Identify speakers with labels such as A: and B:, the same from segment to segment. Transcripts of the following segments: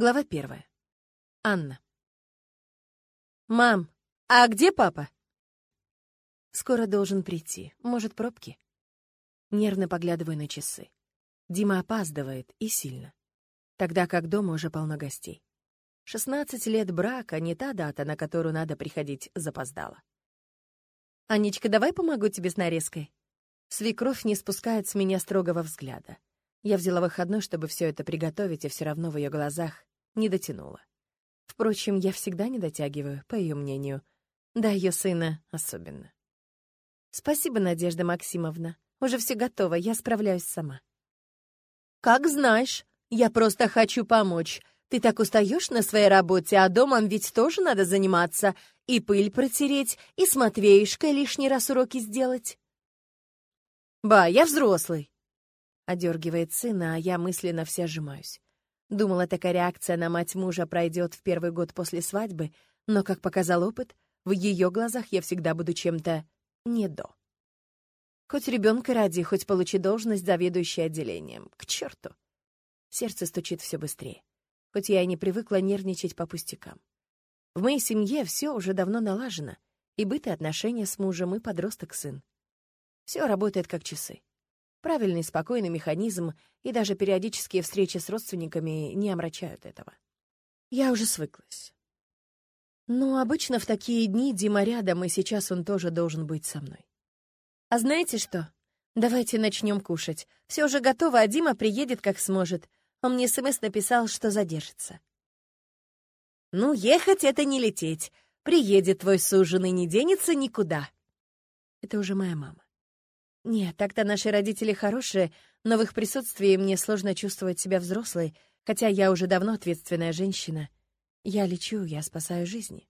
A: Глава первая. Анна. «Мам, а где папа?» «Скоро должен прийти. Может, пробки?» Нервно поглядываю на часы. Дима опаздывает, и сильно. Тогда как дома уже полно гостей. Шестнадцать лет брака — не та дата, на которую надо приходить запоздало. «Анечка, давай помогу тебе с нарезкой?» Свекровь не спускает с меня строгого взгляда. Я взяла выходной, чтобы все это приготовить, и все равно в ее глазах не дотянула. Впрочем, я всегда не дотягиваю, по ее мнению. Да, ее сына особенно. Спасибо, Надежда Максимовна. Уже все готово, я справляюсь сама. Как знаешь, я просто хочу помочь. Ты так устаешь на своей работе, а домом ведь тоже надо заниматься. И пыль протереть, и с Матвеюшкой лишний раз уроки сделать. Ба, я взрослый. Одергивает сына, а я мысленно вся сжимаюсь. Думала, такая реакция на мать мужа пройдет в первый год после свадьбы, но, как показал опыт, в ее глазах я всегда буду чем-то не до. Хоть ребенка ради, хоть получи должность заведующей отделением. К черту! Сердце стучит все быстрее. Хоть я и не привыкла нервничать по пустякам. В моей семье все уже давно налажено. И быт, и отношения с мужем, и подросток-сын. Все работает как часы. Правильный, спокойный механизм, и даже периодические встречи с родственниками не омрачают этого. Я уже свыклась. Но обычно в такие дни Дима рядом, и сейчас он тоже должен быть со мной. А знаете что? Давайте начнем кушать. Все уже готово, а Дима приедет как сможет. Он мне смс написал, что задержится. Ну, ехать — это не лететь. Приедет твой суженый, не денется никуда. Это уже моя мама. Нет, так-то наши родители хорошие, но в их присутствии мне сложно чувствовать себя взрослой, хотя я уже давно ответственная женщина. Я лечу, я спасаю жизни.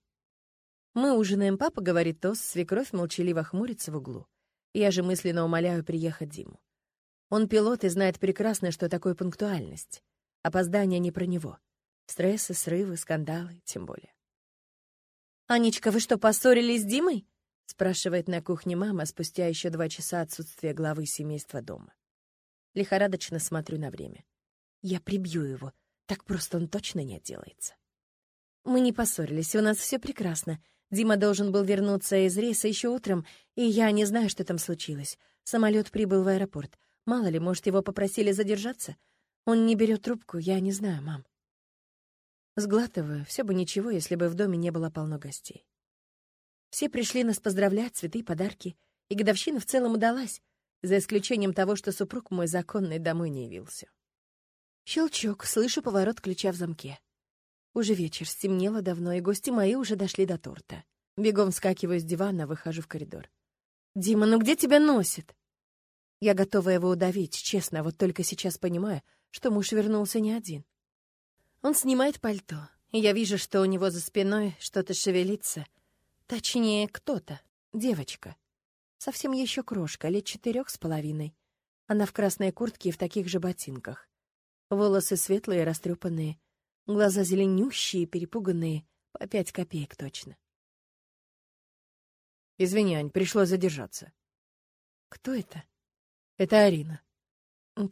A: Мы ужинаем, папа говорит тост, свекровь молчаливо хмурится в углу. Я же мысленно умоляю приехать Диму. Он пилот и знает прекрасно, что такое пунктуальность. Опоздание не про него. Стрессы, срывы, скандалы, тем более. «Анечка, вы что, поссорились с Димой?» — спрашивает на кухне мама спустя еще два часа отсутствия главы семейства дома. Лихорадочно смотрю на время. Я прибью его. Так просто он точно не отделается. Мы не поссорились, у нас все прекрасно. Дима должен был вернуться из рейса еще утром, и я не знаю, что там случилось. Самолет прибыл в аэропорт. Мало ли, может, его попросили задержаться? Он не берет трубку, я не знаю, мам. Сглатываю, все бы ничего, если бы в доме не было полно гостей. Все пришли нас поздравлять, цветы, подарки, и годовщина в целом удалась, за исключением того, что супруг мой законный домой не явился. Щелчок, слышу поворот ключа в замке. Уже вечер, стемнело давно, и гости мои уже дошли до торта. Бегом вскакиваю с дивана, выхожу в коридор. «Дима, ну где тебя носит?» Я готова его удавить, честно, вот только сейчас понимаю, что муж вернулся не один. Он снимает пальто, и я вижу, что у него за спиной что-то шевелится — Точнее, кто-то. Девочка. Совсем еще крошка, лет четырех с половиной. Она в красной куртке и в таких же ботинках. Волосы светлые, растрепанные, глаза зеленющие, перепуганные, по пять копеек точно.
B: «Извини, Ань, пришлось задержаться».
A: «Кто это?»
B: «Это Арина».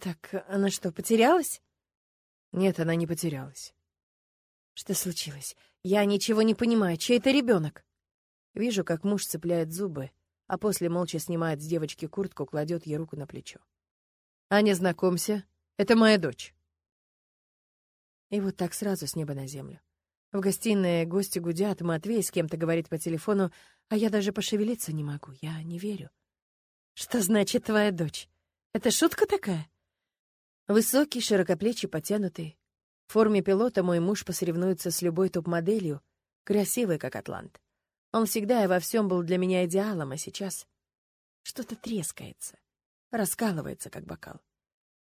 A: «Так, она что, потерялась?»
B: «Нет, она не потерялась».
A: «Что случилось? Я ничего не понимаю. Чей это ребенок?» Вижу, как муж цепляет зубы, а после молча снимает с девочки куртку, кладет ей руку на плечо.
B: «Аня, знакомься, это моя дочь».
A: И вот так сразу с неба на землю. В гостиной гости гудят, Матвей с кем-то говорит по телефону, а я даже пошевелиться не могу, я не верю. Что значит твоя дочь? Это шутка такая? Высокий, широкоплечий, потянутый. В форме пилота мой муж посоревнуется с любой топ-моделью, красивый, как атлант. Он всегда и во всем был для меня идеалом, а сейчас что-то трескается, раскалывается, как бокал.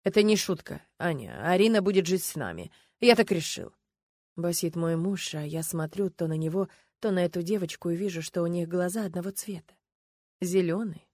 B: «Это не шутка, Аня. Арина будет жить с нами. Я так решил».
A: Басит мой муж, а я смотрю то на него, то на эту девочку и вижу, что у них глаза одного цвета. Зеленые,